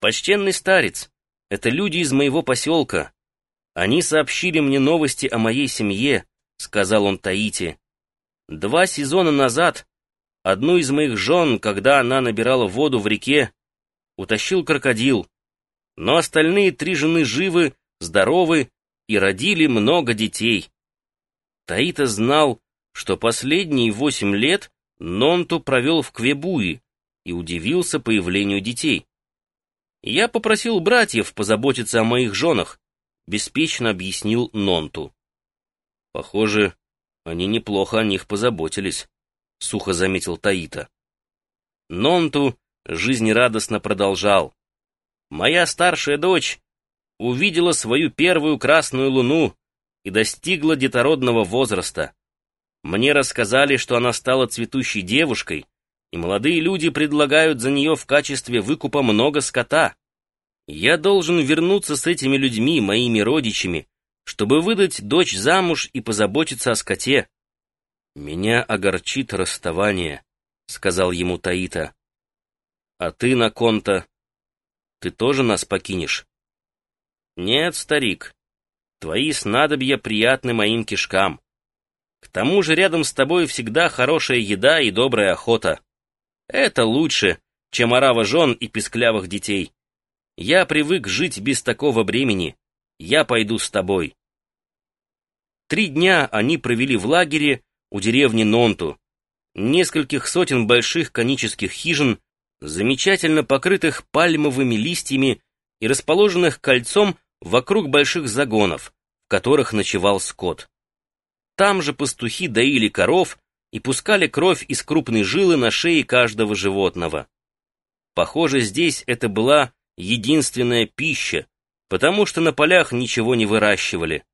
«Почтенный старец, это люди из моего поселка. Они сообщили мне новости о моей семье», — сказал он Таити. «Два сезона назад одну из моих жен, когда она набирала воду в реке, утащил крокодил, но остальные три жены живы, здоровы и родили много детей. Таита знал, что последние восемь лет Нонту провел в Квебуи и удивился появлению детей. «Я попросил братьев позаботиться о моих женах», — беспечно объяснил Нонту. «Похоже, они неплохо о них позаботились», — сухо заметил Таита. Нонту жизнерадостно продолжал. «Моя старшая дочь увидела свою первую красную луну и достигла детородного возраста. Мне рассказали, что она стала цветущей девушкой, и молодые люди предлагают за нее в качестве выкупа много скота. Я должен вернуться с этими людьми, моими родичами, чтобы выдать дочь замуж и позаботиться о скоте. «Меня огорчит расставание», — сказал ему Таита. «А ты, Наконта, ты тоже нас покинешь?» «Нет, старик, твои снадобья приятны моим кишкам. К тому же рядом с тобой всегда хорошая еда и добрая охота. Это лучше, чем орава жен и песклявых детей. Я привык жить без такого бремени. Я пойду с тобой. Три дня они провели в лагере у деревни Нонту. Нескольких сотен больших конических хижин, замечательно покрытых пальмовыми листьями и расположенных кольцом вокруг больших загонов, в которых ночевал скот. Там же пастухи доили коров и пускали кровь из крупной жилы на шее каждого животного. Похоже, здесь это была единственная пища, потому что на полях ничего не выращивали.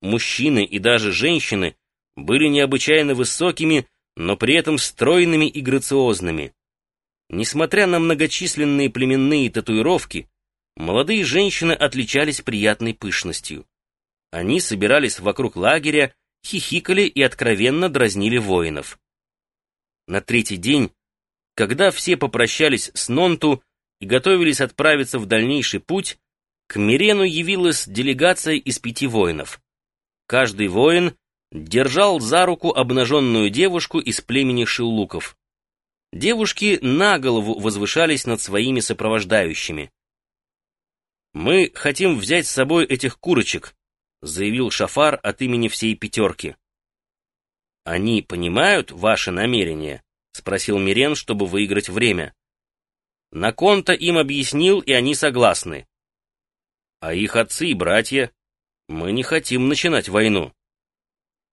Мужчины и даже женщины были необычайно высокими, но при этом стройными и грациозными. Несмотря на многочисленные племенные татуировки, молодые женщины отличались приятной пышностью. Они собирались вокруг лагеря хихикали и откровенно дразнили воинов. На третий день, когда все попрощались с Нонту и готовились отправиться в дальнейший путь, к Мирену явилась делегация из пяти воинов. Каждый воин держал за руку обнаженную девушку из племени Шиллуков. Девушки на голову возвышались над своими сопровождающими. «Мы хотим взять с собой этих курочек», заявил Шафар от имени всей пятерки. «Они понимают ваши намерения?» — спросил Мирен, чтобы выиграть время. Наконта им объяснил, и они согласны. А их отцы и братья? Мы не хотим начинать войну.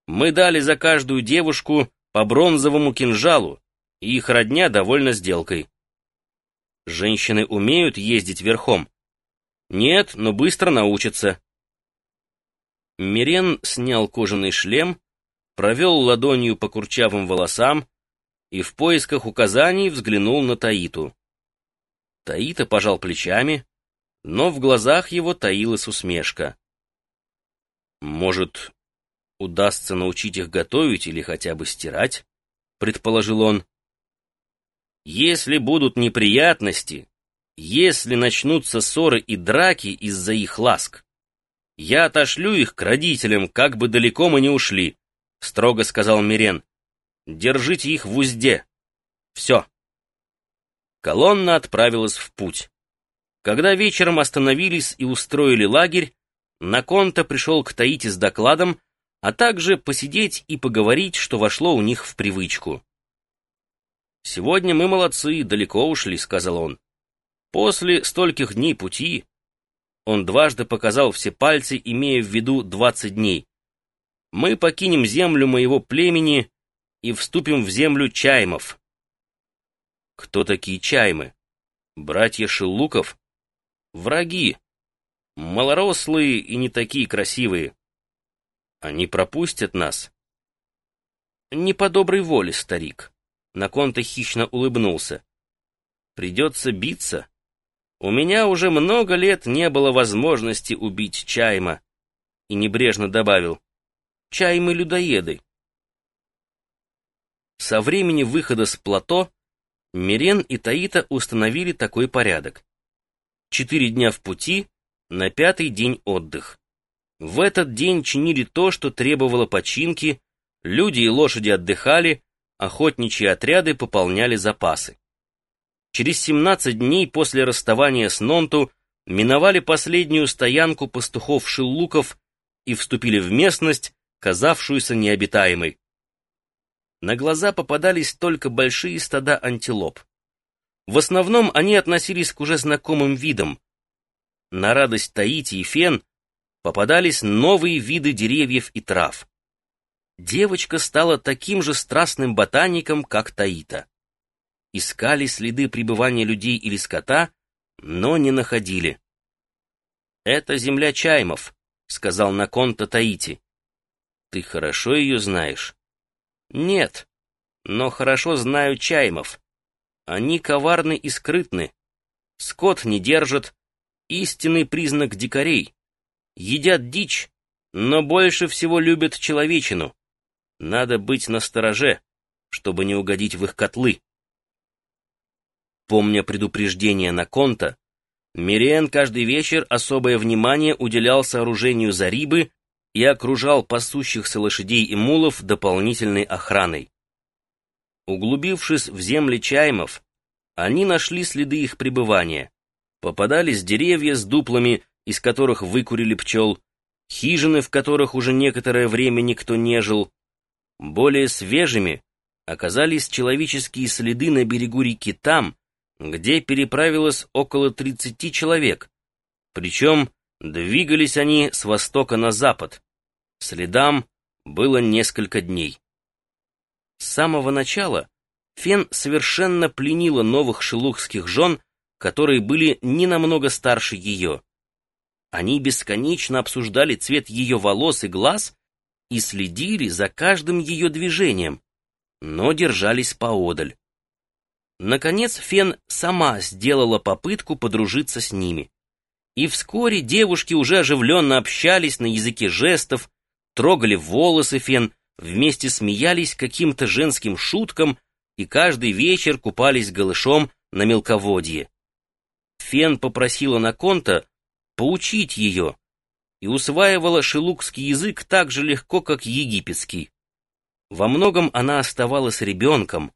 Мы дали за каждую девушку по бронзовому кинжалу, и их родня довольна сделкой. Женщины умеют ездить верхом? Нет, но быстро научатся. Мирен снял кожаный шлем, провел ладонью по курчавым волосам и в поисках указаний взглянул на Таиту. Таита пожал плечами, но в глазах его таилась усмешка. «Может, удастся научить их готовить или хотя бы стирать?» — предположил он. «Если будут неприятности, если начнутся ссоры и драки из-за их ласк, «Я отошлю их к родителям, как бы далеко мы не ушли», — строго сказал Мирен. «Держите их в узде. Все». Колонна отправилась в путь. Когда вечером остановились и устроили лагерь, Наконта пришел к Таити с докладом, а также посидеть и поговорить, что вошло у них в привычку. «Сегодня мы молодцы, далеко ушли», — сказал он. «После стольких дней пути он дважды показал все пальцы, имея в виду двадцать дней. «Мы покинем землю моего племени и вступим в землю Чаймов». «Кто такие Чаймы? Братья Шелуков?» «Враги. Малорослые и не такие красивые. Они пропустят нас». «Не по доброй воле, старик», — Наконта хищно улыбнулся. «Придется биться». У меня уже много лет не было возможности убить Чайма. И небрежно добавил, Чаймы-людоеды. Со времени выхода с плато Мирен и Таита установили такой порядок. четыре дня в пути, на пятый день отдых. В этот день чинили то, что требовало починки, люди и лошади отдыхали, охотничьи отряды пополняли запасы. Через 17 дней после расставания с Нонту миновали последнюю стоянку пастухов-шиллуков и вступили в местность, казавшуюся необитаемой. На глаза попадались только большие стада антилоп. В основном они относились к уже знакомым видам. На радость Таити и Фен попадались новые виды деревьев и трав. Девочка стала таким же страстным ботаником, как Таита. Искали следы пребывания людей или скота, но не находили. «Это земля Чаймов», — сказал Наконта Таити. «Ты хорошо ее знаешь?» «Нет, но хорошо знаю Чаймов. Они коварны и скрытны. Скот не держат, истинный признак дикарей. Едят дичь, но больше всего любят человечину. Надо быть настороже, чтобы не угодить в их котлы». Помня предупреждение Наконта, Мириен каждый вечер особое внимание уделял сооружению зарибы и окружал пасущихся лошадей и мулов дополнительной охраной. Углубившись в земли чаймов, они нашли следы их пребывания. Попадались деревья с дуплами, из которых выкурили пчел, хижины, в которых уже некоторое время никто не жил. Более свежими оказались человеческие следы на берегу реки там, где переправилось около 30 человек, причем двигались они с востока на запад. Следам было несколько дней. С самого начала Фен совершенно пленила новых шелухских жен, которые были не намного старше ее. Они бесконечно обсуждали цвет ее волос и глаз и следили за каждым ее движением, но держались поодаль. Наконец Фен сама сделала попытку подружиться с ними. И вскоре девушки уже оживленно общались на языке жестов, трогали волосы Фен, вместе смеялись каким-то женским шуткам и каждый вечер купались голышом на мелководье. Фен попросила Наконта поучить ее и усваивала шелукский язык так же легко, как египетский. Во многом она оставалась ребенком,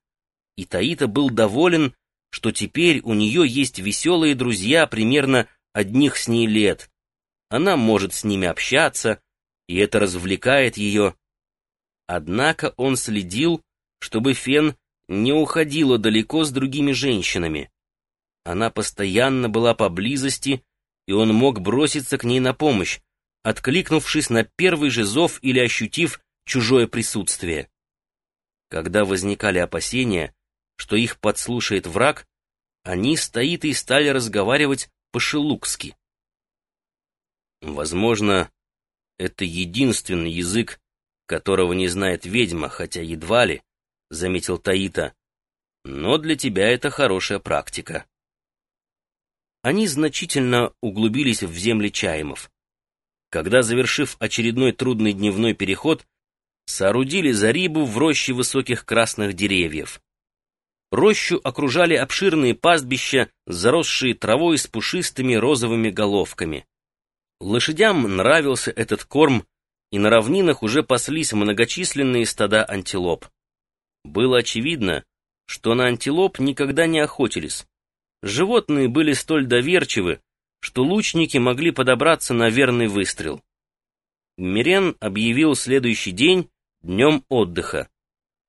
и Таита был доволен, что теперь у нее есть веселые друзья примерно одних с ней лет. Она может с ними общаться, и это развлекает ее. Однако он следил, чтобы Фен не уходила далеко с другими женщинами. Она постоянно была поблизости, и он мог броситься к ней на помощь, откликнувшись на первый же зов или ощутив чужое присутствие. Когда возникали опасения, что их подслушает враг, они стоит и стали разговаривать по-шелукски. Возможно, это единственный язык, которого не знает ведьма, хотя едва ли, — заметил Таита. Но для тебя это хорошая практика. Они значительно углубились в земли Чаемов. Когда, завершив очередной трудный дневной переход, соорудили зарибу в роще высоких красных деревьев. Рощу окружали обширные пастбища, заросшие травой с пушистыми розовыми головками. Лошадям нравился этот корм, и на равнинах уже паслись многочисленные стада антилоп. Было очевидно, что на антилоп никогда не охотились. Животные были столь доверчивы, что лучники могли подобраться на верный выстрел. Мирен объявил следующий день днем отдыха,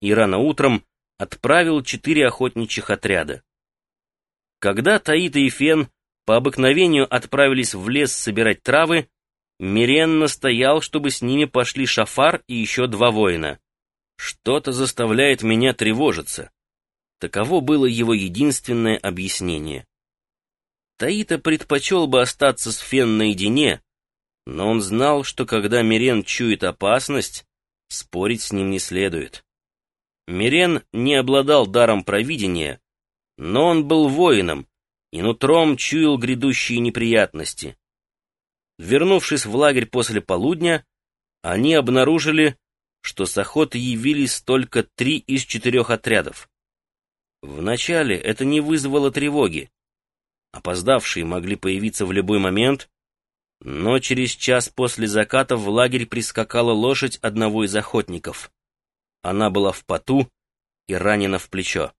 и рано утром отправил четыре охотничьих отряда. Когда Таита и Фен по обыкновению отправились в лес собирать травы, Мирен настоял, чтобы с ними пошли Шафар и еще два воина. Что-то заставляет меня тревожиться. Таково было его единственное объяснение. Таита предпочел бы остаться с Фен наедине, но он знал, что когда Мирен чует опасность, спорить с ним не следует. Мирен не обладал даром провидения, но он был воином и нутром чуял грядущие неприятности. Вернувшись в лагерь после полудня, они обнаружили, что с охоты явились только три из четырех отрядов. Вначале это не вызвало тревоги. Опоздавшие могли появиться в любой момент, но через час после заката в лагерь прискакала лошадь одного из охотников. Она была в поту и ранена в плечо.